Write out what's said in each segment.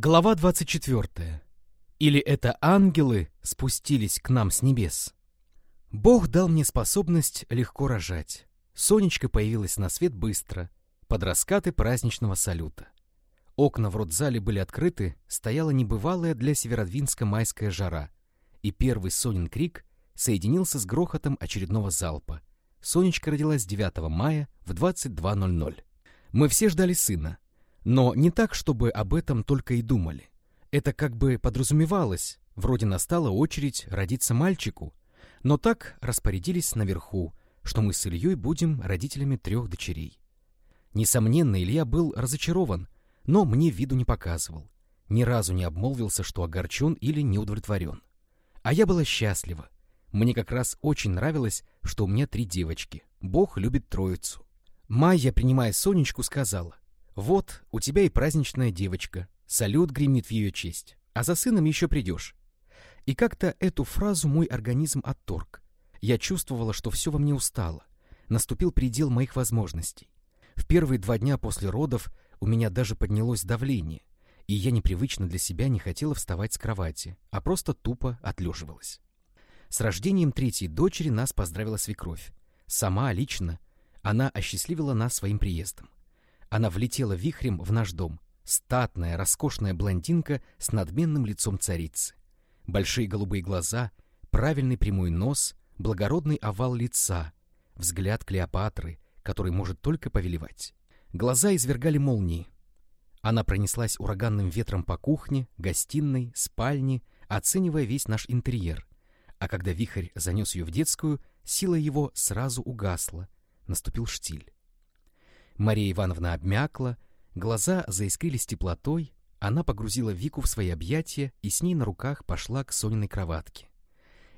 Глава 24. Или это ангелы спустились к нам с небес? Бог дал мне способность легко рожать. Сонечка появилась на свет быстро, под раскаты праздничного салюта. Окна в родзале были открыты, стояла небывалая для Северодвинска майская жара, и первый Сонин крик соединился с грохотом очередного залпа. Сонечка родилась 9 мая в 22.00. Мы все ждали сына, но не так, чтобы об этом только и думали. Это как бы подразумевалось, вроде настала очередь родиться мальчику, но так распорядились наверху, что мы с Ильей будем родителями трех дочерей. Несомненно, Илья был разочарован, но мне виду не показывал. Ни разу не обмолвился, что огорчен или не удовлетворен. А я была счастлива. Мне как раз очень нравилось, что у меня три девочки. Бог любит троицу. Майя, принимая Сонечку, сказала, «Вот, у тебя и праздничная девочка. Салют гремит в ее честь. А за сыном еще придешь». И как-то эту фразу мой организм отторг. Я чувствовала, что все во мне устало. Наступил предел моих возможностей. В первые два дня после родов у меня даже поднялось давление, и я непривычно для себя не хотела вставать с кровати, а просто тупо отлеживалась. С рождением третьей дочери нас поздравила свекровь. Сама, лично, она осчастливила нас своим приездом. Она влетела вихрем в наш дом, статная, роскошная блондинка с надменным лицом царицы. Большие голубые глаза, правильный прямой нос, благородный овал лица, взгляд Клеопатры, который может только повелевать. Глаза извергали молнии. Она пронеслась ураганным ветром по кухне, гостиной, спальне, оценивая весь наш интерьер. А когда вихрь занес ее в детскую, сила его сразу угасла, наступил штиль. Мария Ивановна обмякла, глаза заискрились теплотой, она погрузила Вику в свои объятия и с ней на руках пошла к Сониной кроватке.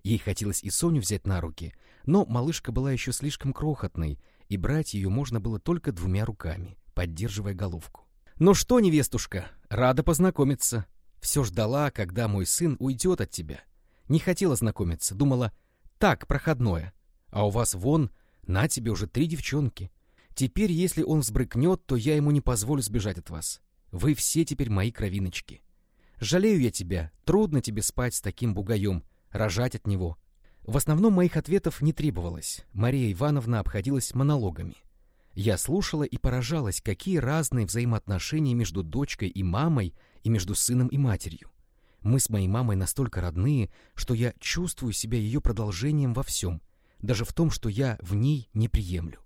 Ей хотелось и Соню взять на руки, но малышка была еще слишком крохотной, и брать ее можно было только двумя руками, поддерживая головку. «Ну что, невестушка, рада познакомиться. Все ждала, когда мой сын уйдет от тебя. Не хотела знакомиться, думала, так, проходное. А у вас вон, на тебе уже три девчонки. Теперь, если он взбрыкнет, то я ему не позволю сбежать от вас. Вы все теперь мои кровиночки. Жалею я тебя, трудно тебе спать с таким бугаем, рожать от него. В основном моих ответов не требовалось. Мария Ивановна обходилась монологами. Я слушала и поражалась, какие разные взаимоотношения между дочкой и мамой и между сыном и матерью. Мы с моей мамой настолько родные, что я чувствую себя ее продолжением во всем, даже в том, что я в ней не приемлю.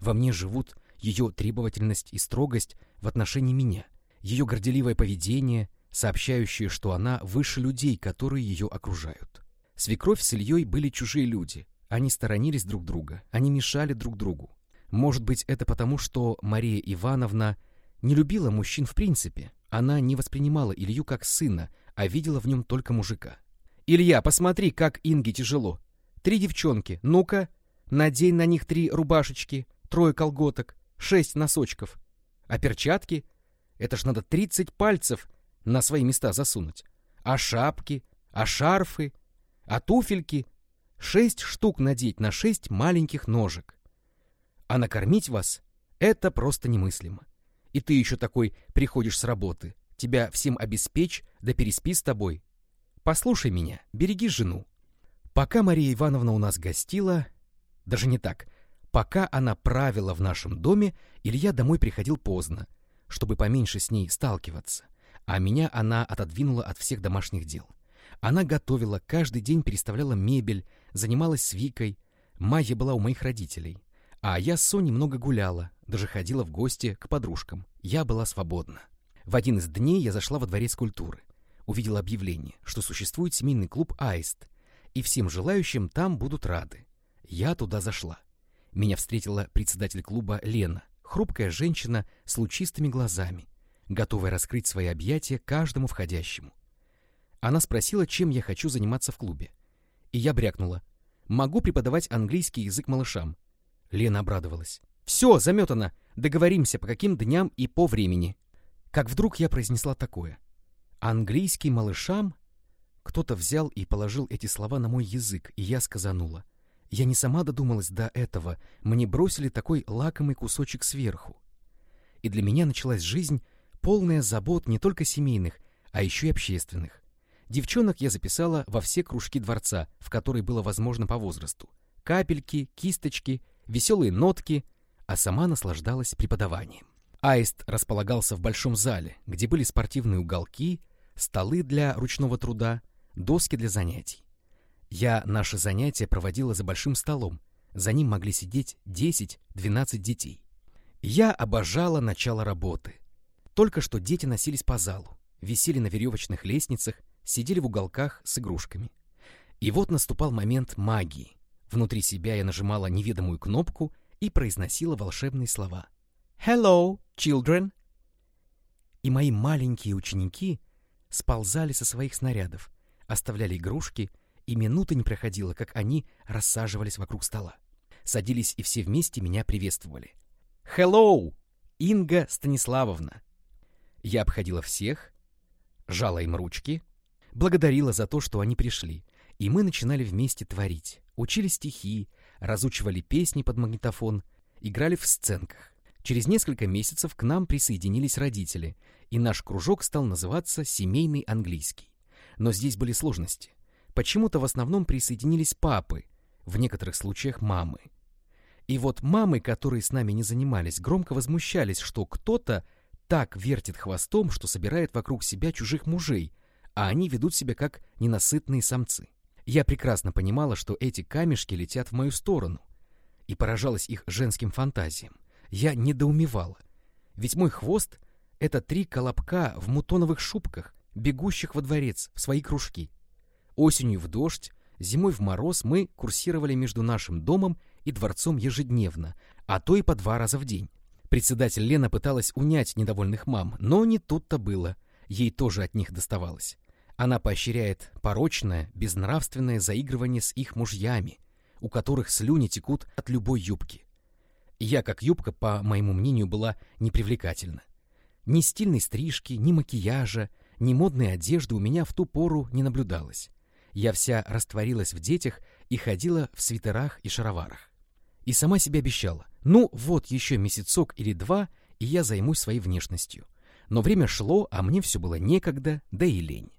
Во мне живут ее требовательность и строгость в отношении меня, ее горделивое поведение, сообщающее, что она выше людей, которые ее окружают. Свекровь с Ильей были чужие люди, они сторонились друг друга, они мешали друг другу. Может быть, это потому, что Мария Ивановна не любила мужчин в принципе, она не воспринимала Илью как сына, а видела в нем только мужика. «Илья, посмотри, как Инге тяжело. Три девчонки, ну-ка, надень на них три рубашечки, трое колготок, шесть носочков. А перчатки? Это ж надо тридцать пальцев на свои места засунуть. А шапки? А шарфы? А туфельки? Шесть штук надеть на шесть маленьких ножек. А накормить вас — это просто немыслимо. И ты еще такой приходишь с работы. Тебя всем обеспечь, да переспи с тобой. Послушай меня, береги жену. Пока Мария Ивановна у нас гостила, даже не так, пока она правила в нашем доме, Илья домой приходил поздно, чтобы поменьше с ней сталкиваться, а меня она отодвинула от всех домашних дел. Она готовила, каждый день переставляла мебель, занималась с Викой. Майя была у моих родителей. А я с Соней много гуляла, даже ходила в гости к подружкам. Я была свободна. В один из дней я зашла во дворец культуры. Увидела объявление, что существует семейный клуб «Аист», и всем желающим там будут рады. Я туда зашла. Меня встретила председатель клуба Лена, хрупкая женщина с лучистыми глазами, готовая раскрыть свои объятия каждому входящему. Она спросила, чем я хочу заниматься в клубе. И я брякнула. Могу преподавать английский язык малышам. Лена обрадовалась. Все, заметано. Договоримся, по каким дням и по времени. Как вдруг я произнесла такое. Английский малышам? Кто-то взял и положил эти слова на мой язык, и я сказанула. Я не сама додумалась до этого, мне бросили такой лакомый кусочек сверху. И для меня началась жизнь полная забот не только семейных, а еще и общественных. Девчонок я записала во все кружки дворца, в которые было возможно по возрасту. Капельки, кисточки, веселые нотки, а сама наслаждалась преподаванием. Аист располагался в большом зале, где были спортивные уголки, столы для ручного труда, доски для занятий. Я наши занятия проводила за большим столом, за ним могли сидеть 10-12 детей. Я обожала начало работы. Только что дети носились по залу, висели на веревочных лестницах, сидели в уголках с игрушками. И вот наступал момент магии. Внутри себя я нажимала неведомую кнопку и произносила волшебные слова. «Hello, children!» И мои маленькие ученики сползали со своих снарядов, оставляли игрушки, и минуты не проходило, как они рассаживались вокруг стола. Садились и все вместе меня приветствовали. «Hello, Инга Станиславовна!» Я обходила всех, жала им ручки, благодарила за то, что они пришли, и мы начинали вместе творить, учили стихи, разучивали песни под магнитофон, играли в сценках. Через несколько месяцев к нам присоединились родители, и наш кружок стал называться «Семейный английский». Но здесь были сложности. Почему-то в основном присоединились папы, в некоторых случаях мамы. И вот мамы, которые с нами не занимались, громко возмущались, что кто-то так вертит хвостом, что собирает вокруг себя чужих мужей, а они ведут себя как ненасытные самцы. Я прекрасно понимала, что эти камешки летят в мою сторону, и поражалась их женским фантазиям. Я недоумевала, ведь мой хвост — это три колобка в мутоновых шубках, бегущих во дворец, в свои кружки. Осенью в дождь, зимой в мороз мы курсировали между нашим домом и дворцом ежедневно, а то и по два раза в день. Председатель Лена пыталась унять недовольных мам, но не тут-то было. Ей тоже от них доставалось. Она поощряет порочное, безнравственное заигрывание с их мужьями, у которых слюни текут от любой юбки. Я, как юбка, по моему мнению, была непривлекательна. Ни стильной стрижки, ни макияжа, ни модной одежды у меня в ту пору не наблюдалось. Я вся растворилась в детях и ходила в свитерах и шароварах и сама себе обещала, ну вот еще месяцок или два, и я займусь своей внешностью. Но время шло, а мне все было некогда, да и лень.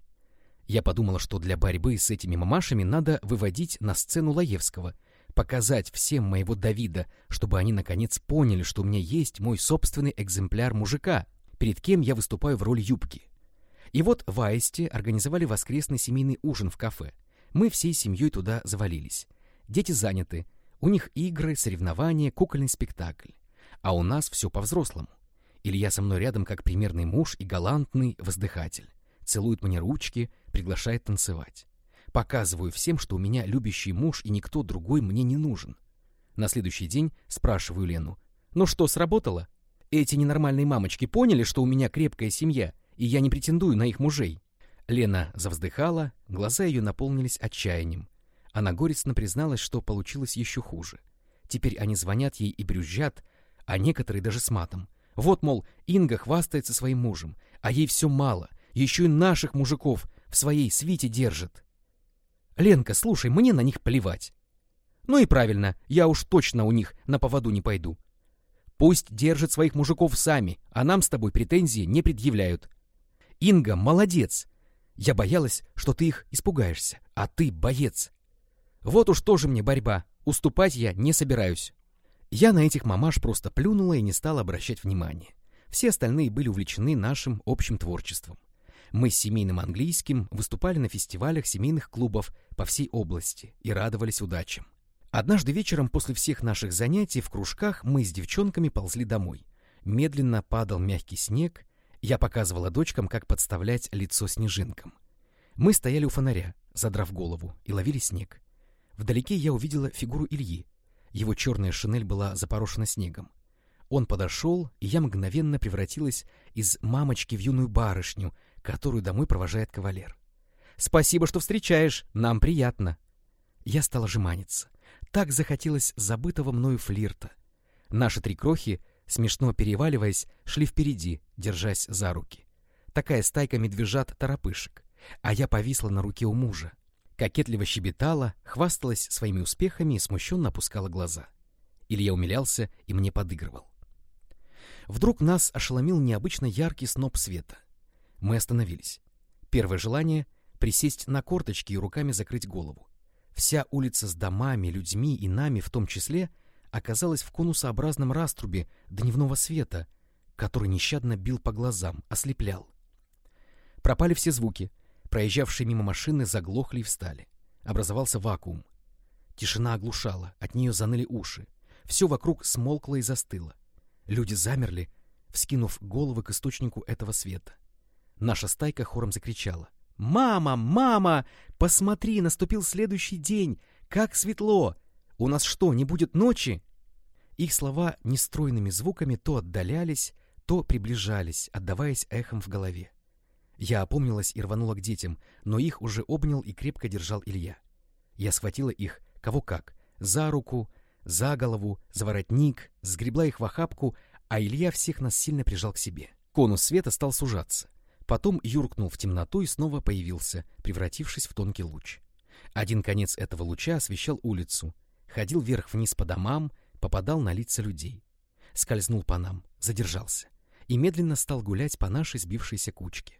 Я подумала, что для борьбы с этими мамашами надо выводить на сцену Лаевского, показать всем моего Давида, чтобы они наконец поняли, что у меня есть мой собственный экземпляр мужика, перед кем я выступаю в роли юбки. И вот в Аисте организовали воскресный семейный ужин в кафе. Мы всей семьей туда завалились. Дети заняты, у них игры, соревнования, кукольный спектакль. А у нас все по-взрослому. Илья со мной рядом как примерный муж и галантный воздыхатель. Целует мне ручки, приглашает танцевать. Показываю всем, что у меня любящий муж и никто другой мне не нужен. На следующий день спрашиваю Лену. «Ну что, сработало? Эти ненормальные мамочки поняли, что у меня крепкая семья, и я не претендую на их мужей?» Лена завздыхала, глаза ее наполнились отчаянием. Она горестно призналась, что получилось еще хуже. Теперь они звонят ей и брюзжат, а некоторые даже с матом. Вот, мол, Инга хвастается своим мужем, а ей все мало, еще и наших мужиков в своей свите держит. Ленка, слушай, мне на них плевать. Ну и правильно, я уж точно у них на поводу не пойду. Пусть держат своих мужиков сами, а нам с тобой претензии не предъявляют. Инга, молодец. Я боялась, что ты их испугаешься, а ты боец. Вот уж тоже мне борьба, уступать я не собираюсь. Я на этих мамаш просто плюнула и не стала обращать внимания. Все остальные были увлечены нашим общим творчеством. Мы с семейным английским выступали на фестивалях семейных клубов по всей области и радовались удачам. Однажды вечером после всех наших занятий в кружках мы с девчонками ползли домой. Медленно падал мягкий снег, я показывала дочкам, как подставлять лицо снежинкам. Мы стояли у фонаря, задрав голову, и ловили снег. Вдалеке я увидела фигуру Ильи. Его черная шинель была запорошена снегом. Он подошел, и я мгновенно превратилась из мамочки в юную барышню, которую домой провожает кавалер. «Спасибо, что встречаешь, нам приятно». Я стала жеманиться. Так захотелось забытого мною флирта. Наши три крохи, смешно переваливаясь, шли впереди, держась за руки. Такая стайка медвежат-торопышек. А я повисла на руке у мужа кокетливо щебетала, хвасталась своими успехами и смущенно опускала глаза. Илья умилялся и мне подыгрывал. Вдруг нас ошеломил необычно яркий сноп света. Мы остановились. Первое желание — присесть на корточки и руками закрыть голову. Вся улица с домами, людьми и нами в том числе оказалась в конусообразном раструбе дневного света, который нещадно бил по глазам, ослеплял. Пропали все звуки. Проезжавшие мимо машины заглохли и встали. Образовался вакуум. Тишина оглушала, от нее заныли уши. Все вокруг смолкло и застыло. Люди замерли, вскинув головы к источнику этого света. Наша стайка хором закричала. «Мама! Мама! Посмотри, наступил следующий день! Как светло! У нас что, не будет ночи?» Их слова нестройными звуками то отдалялись, то приближались, отдаваясь эхом в голове. Я опомнилась и рванула к детям, но их уже обнял и крепко держал Илья. Я схватила их, кого как, за руку, за голову, за воротник, сгребла их в охапку, а Илья всех нас сильно прижал к себе. Конус света стал сужаться. Потом юркнул в темноту и снова появился, превратившись в тонкий луч. Один конец этого луча освещал улицу, ходил вверх-вниз по домам, попадал на лица людей. Скользнул по нам, задержался и медленно стал гулять по нашей сбившейся кучке.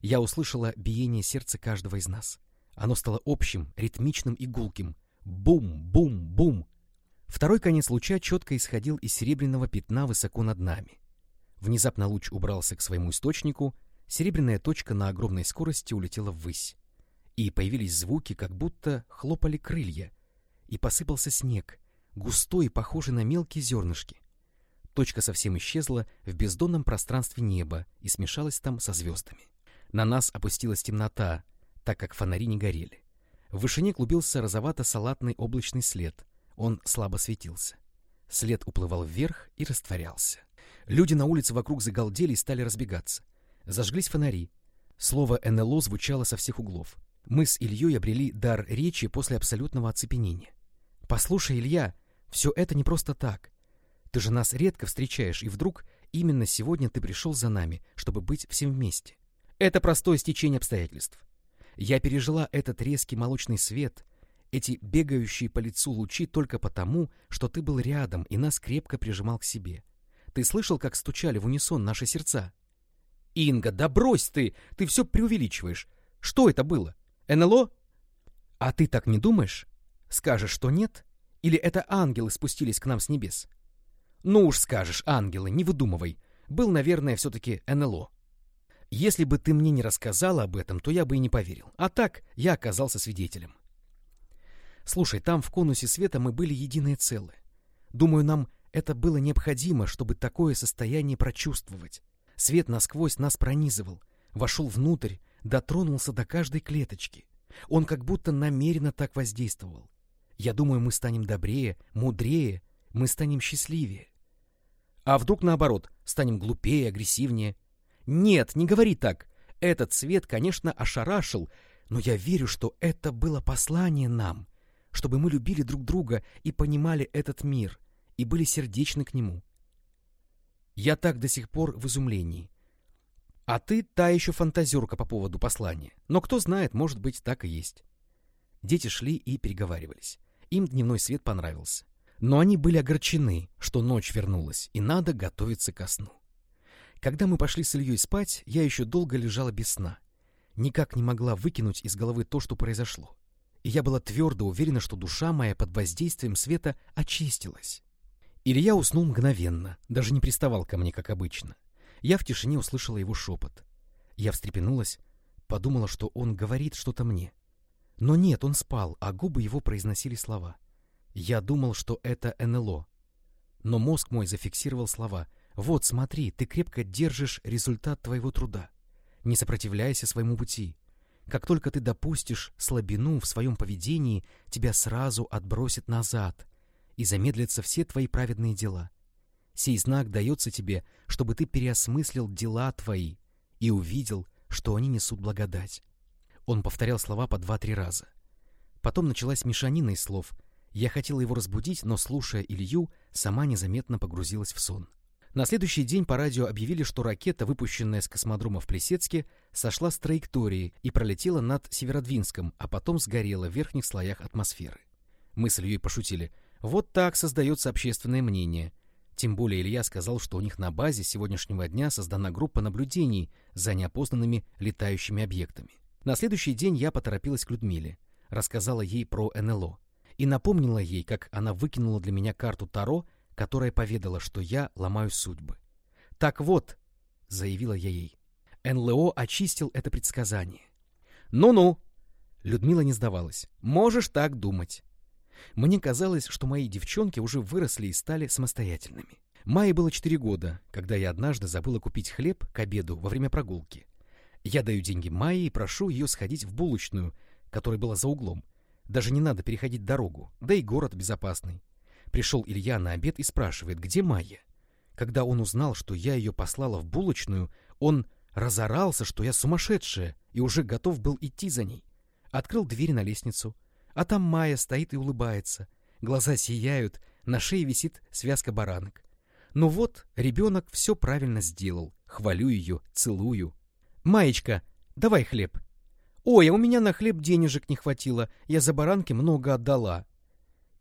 Я услышала биение сердца каждого из нас. Оно стало общим, ритмичным и гулким. Бум-бум-бум! Второй конец луча четко исходил из серебряного пятна высоко над нами. Внезапно луч убрался к своему источнику — Серебряная точка на огромной скорости улетела ввысь. И появились звуки, как будто хлопали крылья. И посыпался снег, густой похожий на мелкие зернышки. Точка совсем исчезла в бездонном пространстве неба и смешалась там со звездами. На нас опустилась темнота, так как фонари не горели. В вышине клубился розовато-салатный облачный след. Он слабо светился. След уплывал вверх и растворялся. Люди на улице вокруг загалдели и стали разбегаться. Зажглись фонари. Слово НЛО звучало со всех углов. Мы с Ильей обрели дар речи после абсолютного оцепенения. «Послушай, Илья, все это не просто так. Ты же нас редко встречаешь, и вдруг именно сегодня ты пришел за нами, чтобы быть всем вместе. Это простое стечение обстоятельств. Я пережила этот резкий молочный свет, эти бегающие по лицу лучи только потому, что ты был рядом и нас крепко прижимал к себе. Ты слышал, как стучали в унисон наши сердца? Инга, да брось ты, ты все преувеличиваешь. Что это было? НЛО? А ты так не думаешь? Скажешь, что нет? Или это ангелы спустились к нам с небес? Ну уж скажешь, ангелы, не выдумывай. Был, наверное, все-таки НЛО. Если бы ты мне не рассказала об этом, то я бы и не поверил. А так я оказался свидетелем. Слушай, там в конусе света мы были единое целое. Думаю, нам это было необходимо, чтобы такое состояние прочувствовать. Свет насквозь нас пронизывал, вошел внутрь, дотронулся до каждой клеточки. Он как будто намеренно так воздействовал. Я думаю, мы станем добрее, мудрее, мы станем счастливее. А вдруг наоборот, станем глупее, агрессивнее? Нет, не говори так. Этот свет, конечно, ошарашил, но я верю, что это было послание нам, чтобы мы любили друг друга и понимали этот мир, и были сердечны к нему. Я так до сих пор в изумлении. А ты та еще фантазерка по поводу послания. Но кто знает, может быть, так и есть. Дети шли и переговаривались. Им дневной свет понравился. Но они были огорчены, что ночь вернулась, и надо готовиться ко сну. Когда мы пошли с Ильей спать, я еще долго лежала без сна. Никак не могла выкинуть из головы то, что произошло. И я была твердо уверена, что душа моя под воздействием света очистилась. Илья уснул мгновенно, даже не приставал ко мне, как обычно. Я в тишине услышала его шепот. Я встрепенулась, подумала, что он говорит что-то мне. Но нет, он спал, а губы его произносили слова. Я думал, что это НЛО. Но мозг мой зафиксировал слова. «Вот, смотри, ты крепко держишь результат твоего труда. Не сопротивляйся своему пути. Как только ты допустишь слабину в своем поведении, тебя сразу отбросит назад, и замедлятся все твои праведные дела. Сей знак дается тебе, чтобы ты переосмыслил дела твои и увидел, что они несут благодать. Он повторял слова по два-три раза. Потом началась мешанина из слов. Я хотела его разбудить, но, слушая Илью, сама незаметно погрузилась в сон. На следующий день по радио объявили, что ракета, выпущенная с космодрома в Плесецке, сошла с траектории и пролетела над Северодвинском, а потом сгорела в верхних слоях атмосферы. Мы с Ильей пошутили — вот так создается общественное мнение. Тем более Илья сказал, что у них на базе сегодняшнего дня создана группа наблюдений за неопознанными летающими объектами. На следующий день я поторопилась к Людмиле, рассказала ей про НЛО и напомнила ей, как она выкинула для меня карту Таро, которая поведала, что я ломаю судьбы. «Так вот», — заявила я ей, — «НЛО очистил это предсказание». «Ну-ну», — Людмила не сдавалась, — «можешь так думать». Мне казалось, что мои девчонки уже выросли и стали самостоятельными. Майе было четыре года, когда я однажды забыла купить хлеб к обеду во время прогулки. Я даю деньги Майе и прошу ее сходить в булочную, которая была за углом. Даже не надо переходить дорогу, да и город безопасный. Пришел Илья на обед и спрашивает, где Майя. Когда он узнал, что я ее послала в булочную, он разорался, что я сумасшедшая, и уже готов был идти за ней. Открыл дверь на лестницу — а там Майя стоит и улыбается. Глаза сияют, на шее висит связка баранок. Ну вот, ребенок все правильно сделал. Хвалю ее, целую. «Маечка, давай хлеб». «Ой, а у меня на хлеб денежек не хватило. Я за баранки много отдала».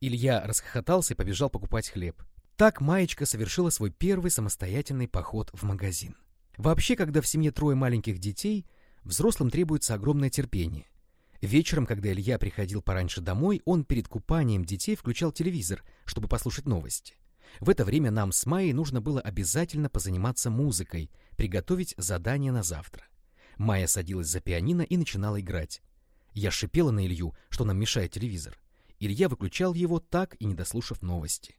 Илья расхохотался и побежал покупать хлеб. Так Маечка совершила свой первый самостоятельный поход в магазин. Вообще, когда в семье трое маленьких детей, взрослым требуется огромное терпение. Вечером, когда Илья приходил пораньше домой, он перед купанием детей включал телевизор, чтобы послушать новости. В это время нам с Майей нужно было обязательно позаниматься музыкой, приготовить задание на завтра. Майя садилась за пианино и начинала играть. Я шипела на Илью, что нам мешает телевизор. Илья выключал его так и не дослушав новости.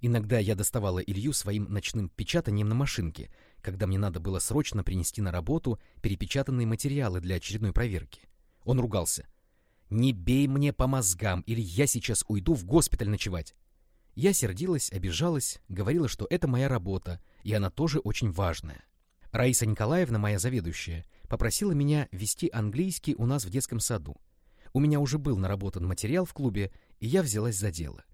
Иногда я доставала Илью своим ночным печатанием на машинке, когда мне надо было срочно принести на работу перепечатанные материалы для очередной проверки. Он ругался. «Не бей мне по мозгам, или я сейчас уйду в госпиталь ночевать». Я сердилась, обижалась, говорила, что это моя работа, и она тоже очень важная. Раиса Николаевна, моя заведующая, попросила меня вести английский у нас в детском саду. У меня уже был наработан материал в клубе, и я взялась за дело.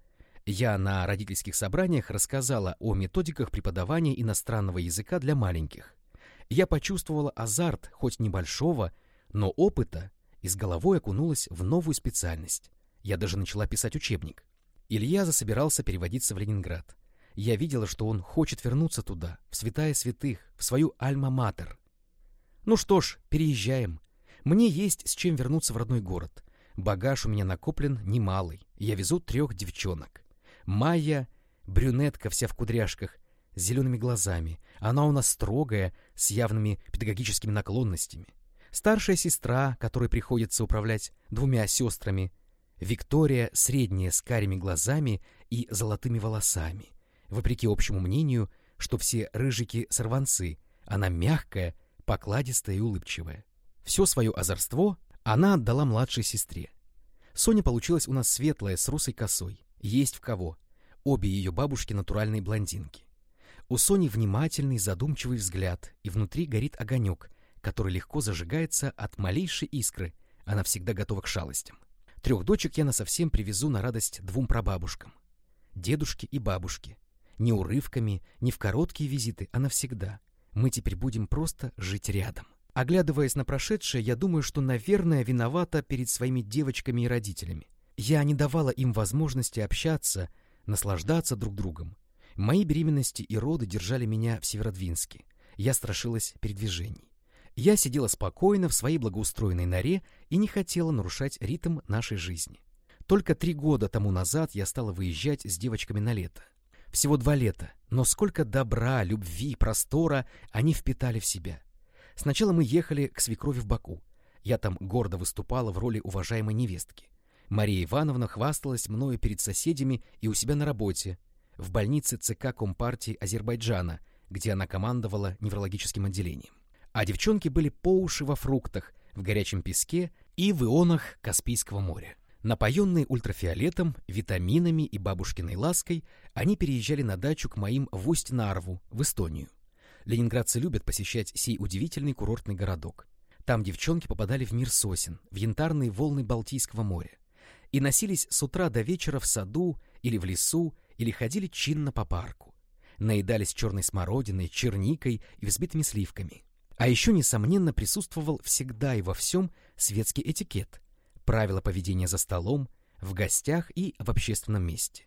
Я на родительских собраниях рассказала о методиках преподавания иностранного языка для маленьких. Я почувствовала азарт, хоть небольшого, но опыта, и с головой окунулась в новую специальность. Я даже начала писать учебник. Илья засобирался переводиться в Ленинград. Я видела, что он хочет вернуться туда, в святая святых, в свою альма-матер. Ну что ж, переезжаем. Мне есть с чем вернуться в родной город. Багаж у меня накоплен немалый. Я везу трех девчонок. Майя, брюнетка вся в кудряшках, с зелеными глазами. Она у нас строгая, с явными педагогическими наклонностями старшая сестра, которой приходится управлять двумя сестрами, Виктория средняя с карими глазами и золотыми волосами. Вопреки общему мнению, что все рыжики-сорванцы, она мягкая, покладистая и улыбчивая. Все свое озорство она отдала младшей сестре. Соня получилась у нас светлая, с русой косой. Есть в кого. Обе ее бабушки натуральные блондинки. У Сони внимательный, задумчивый взгляд, и внутри горит огонек, который легко зажигается от малейшей искры, она всегда готова к шалостям. Трех дочек я насовсем привезу на радость двум прабабушкам. Дедушке и бабушке. Не урывками, не в короткие визиты, а навсегда. Мы теперь будем просто жить рядом. Оглядываясь на прошедшее, я думаю, что, наверное, виновата перед своими девочками и родителями. Я не давала им возможности общаться, наслаждаться друг другом. Мои беременности и роды держали меня в Северодвинске. Я страшилась передвижений. Я сидела спокойно в своей благоустроенной норе и не хотела нарушать ритм нашей жизни. Только три года тому назад я стала выезжать с девочками на лето. Всего два лета, но сколько добра, любви, простора они впитали в себя. Сначала мы ехали к свекрови в Баку. Я там гордо выступала в роли уважаемой невестки. Мария Ивановна хвасталась мною перед соседями и у себя на работе, в больнице ЦК Компартии Азербайджана, где она командовала неврологическим отделением а девчонки были по уши во фруктах, в горячем песке и в ионах Каспийского моря. Напоенные ультрафиолетом, витаминами и бабушкиной лаской, они переезжали на дачу к моим в Усть-Нарву, в Эстонию. Ленинградцы любят посещать сей удивительный курортный городок. Там девчонки попадали в мир сосен, в янтарные волны Балтийского моря. И носились с утра до вечера в саду или в лесу, или ходили чинно по парку. Наедались черной смородиной, черникой и взбитыми сливками. А еще, несомненно, присутствовал всегда и во всем светский этикет, правила поведения за столом, в гостях и в общественном месте.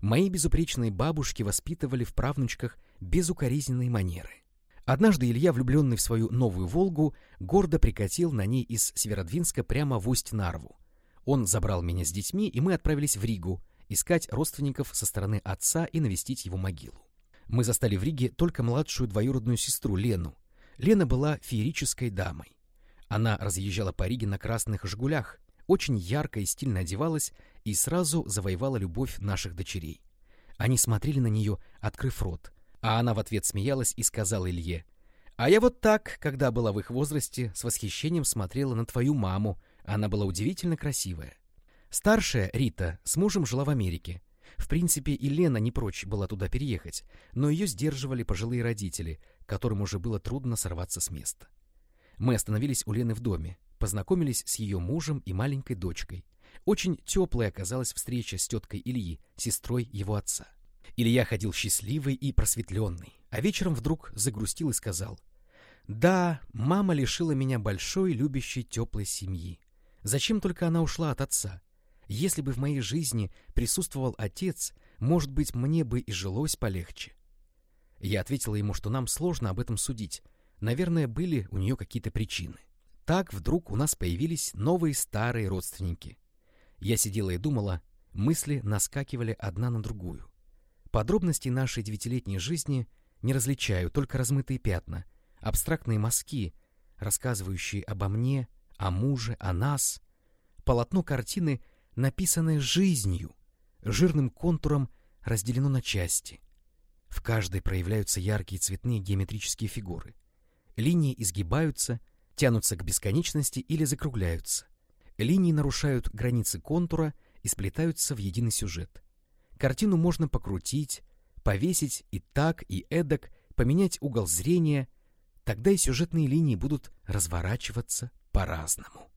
Мои безупречные бабушки воспитывали в правнучках безукоризненные манеры. Однажды Илья, влюбленный в свою новую «Волгу», гордо прикатил на ней из Северодвинска прямо в Усть-Нарву. Он забрал меня с детьми, и мы отправились в Ригу, искать родственников со стороны отца и навестить его могилу. Мы застали в Риге только младшую двоюродную сестру Лену. Лена была феерической дамой. Она разъезжала по Риге на красных «Жигулях», очень ярко и стильно одевалась и сразу завоевала любовь наших дочерей. Они смотрели на нее, открыв рот, а она в ответ смеялась и сказала Илье, «А я вот так, когда была в их возрасте, с восхищением смотрела на твою маму, она была удивительно красивая». Старшая, Рита, с мужем жила в Америке. В принципе, и Лена не прочь была туда переехать, но ее сдерживали пожилые родители, которым уже было трудно сорваться с места. Мы остановились у Лены в доме, познакомились с ее мужем и маленькой дочкой. Очень теплая оказалась встреча с теткой Ильи, сестрой его отца. Илья ходил счастливый и просветленный, а вечером вдруг загрустил и сказал, «Да, мама лишила меня большой, любящей, теплой семьи. Зачем только она ушла от отца? Если бы в моей жизни присутствовал отец, может быть, мне бы и жилось полегче». Я ответила ему, что нам сложно об этом судить. Наверное, были у нее какие-то причины. Так вдруг у нас появились новые старые родственники. Я сидела и думала, мысли наскакивали одна на другую. Подробности нашей девятилетней жизни не различаю, только размытые пятна, абстрактные мазки, рассказывающие обо мне, о муже, о нас. Полотно картины, написанное жизнью, жирным контуром разделено на части. В каждой проявляются яркие цветные геометрические фигуры. Линии изгибаются, тянутся к бесконечности или закругляются. Линии нарушают границы контура и сплетаются в единый сюжет. Картину можно покрутить, повесить и так, и эдак, поменять угол зрения, тогда и сюжетные линии будут разворачиваться по-разному.